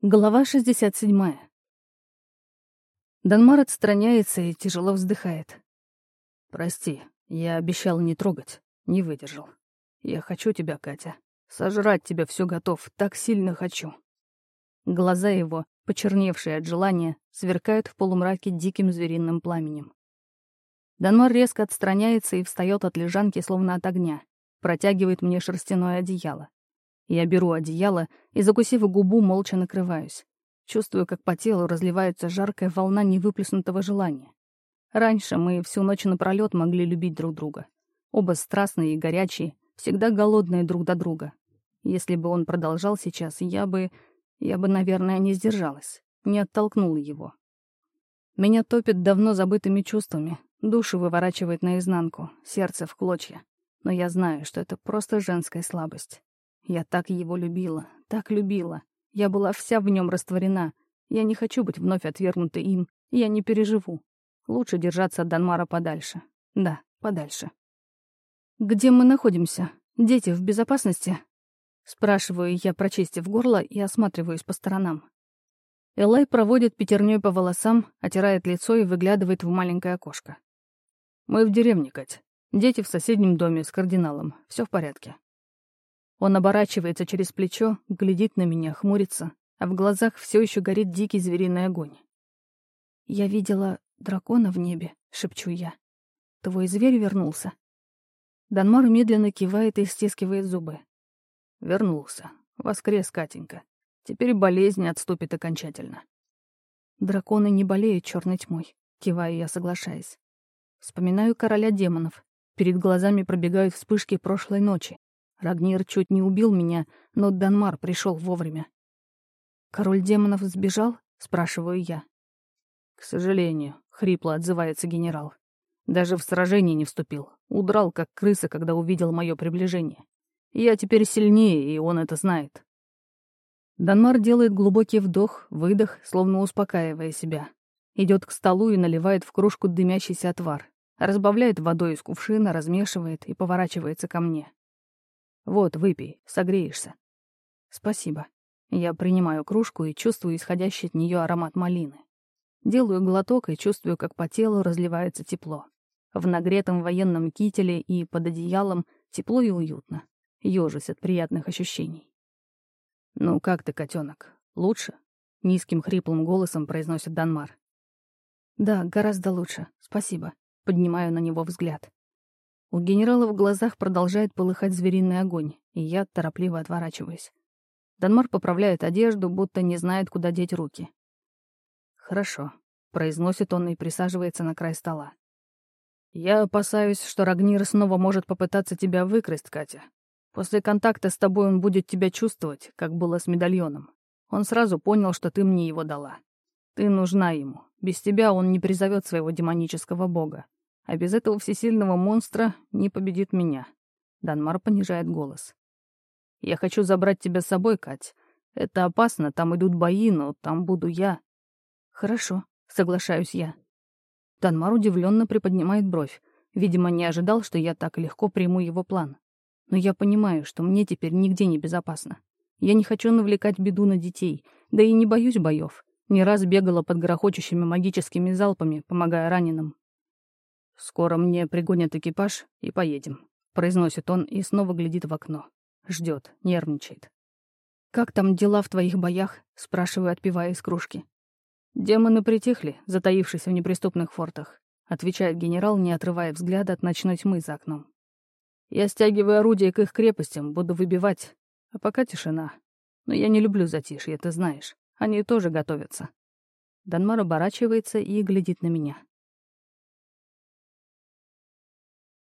Глава 67. Данмар отстраняется и тяжело вздыхает. «Прости, я обещал не трогать, не выдержал. Я хочу тебя, Катя. Сожрать тебя все готов, так сильно хочу». Глаза его, почерневшие от желания, сверкают в полумраке диким звериным пламенем. Данмар резко отстраняется и встает от лежанки, словно от огня, протягивает мне шерстяное одеяло. Я беру одеяло и, закусив губу, молча накрываюсь. Чувствую, как по телу разливается жаркая волна невыплеснутого желания. Раньше мы всю ночь напролёт могли любить друг друга. Оба страстные и горячие, всегда голодные друг до друга. Если бы он продолжал сейчас, я бы... я бы, наверное, не сдержалась, не оттолкнула его. Меня топит давно забытыми чувствами, душу выворачивает наизнанку, сердце в клочья. Но я знаю, что это просто женская слабость. Я так его любила, так любила. Я была вся в нем растворена. Я не хочу быть вновь отвергнутой им. Я не переживу. Лучше держаться от Данмара подальше. Да, подальше. «Где мы находимся? Дети в безопасности?» Спрашиваю я, прочистив горло, и осматриваюсь по сторонам. Элай проводит пятерней по волосам, отирает лицо и выглядывает в маленькое окошко. «Мы в деревне, Кать. Дети в соседнем доме с кардиналом. Все в порядке». Он оборачивается через плечо, глядит на меня, хмурится, а в глазах все еще горит дикий звериный огонь. «Я видела дракона в небе», — шепчу я. «Твой зверь вернулся?» Данмар медленно кивает и стискивает зубы. «Вернулся. Воскрес, Катенька. Теперь болезнь отступит окончательно». «Драконы не болеют черной тьмой», — киваю я, соглашаясь. Вспоминаю короля демонов. Перед глазами пробегают вспышки прошлой ночи. Рагнир чуть не убил меня, но Данмар пришел вовремя. «Король демонов сбежал?» — спрашиваю я. «К сожалению», — хрипло отзывается генерал. «Даже в сражение не вступил. Удрал, как крыса, когда увидел мое приближение. Я теперь сильнее, и он это знает». Данмар делает глубокий вдох, выдох, словно успокаивая себя. Идет к столу и наливает в кружку дымящийся отвар. Разбавляет водой из кувшина, размешивает и поворачивается ко мне. Вот, выпей, согреешься. Спасибо. Я принимаю кружку и чувствую исходящий от нее аромат малины. Делаю глоток и чувствую, как по телу разливается тепло. В нагретом военном кителе и под одеялом тепло и уютно. Ёжусь от приятных ощущений. «Ну как ты, котенок? Лучше?» — низким хриплым голосом произносит Данмар. «Да, гораздо лучше. Спасибо». Поднимаю на него взгляд. У генерала в глазах продолжает полыхать звериный огонь, и я торопливо отворачиваюсь. Данмар поправляет одежду, будто не знает, куда деть руки. «Хорошо», — произносит он и присаживается на край стола. «Я опасаюсь, что Рагнир снова может попытаться тебя выкрасть, Катя. После контакта с тобой он будет тебя чувствовать, как было с медальоном. Он сразу понял, что ты мне его дала. Ты нужна ему. Без тебя он не призовет своего демонического бога. А без этого всесильного монстра не победит меня. Данмар понижает голос. Я хочу забрать тебя с собой, Кать. Это опасно, там идут бои, но там буду я. Хорошо, соглашаюсь я. Данмар удивленно приподнимает бровь. Видимо, не ожидал, что я так легко приму его план. Но я понимаю, что мне теперь нигде не безопасно. Я не хочу навлекать беду на детей, да и не боюсь боев. Не раз бегала под грохочущими магическими залпами, помогая раненым. «Скоро мне пригонят экипаж и поедем», — произносит он и снова глядит в окно. Ждет, нервничает. «Как там дела в твоих боях?» — спрашиваю, отпивая из кружки. «Демоны притихли, затаившись в неприступных фортах», — отвечает генерал, не отрывая взгляда от ночной тьмы за окном. «Я стягиваю орудия к их крепостям, буду выбивать, а пока тишина. Но я не люблю затишье, ты знаешь. Они тоже готовятся». Данмар оборачивается и глядит на меня.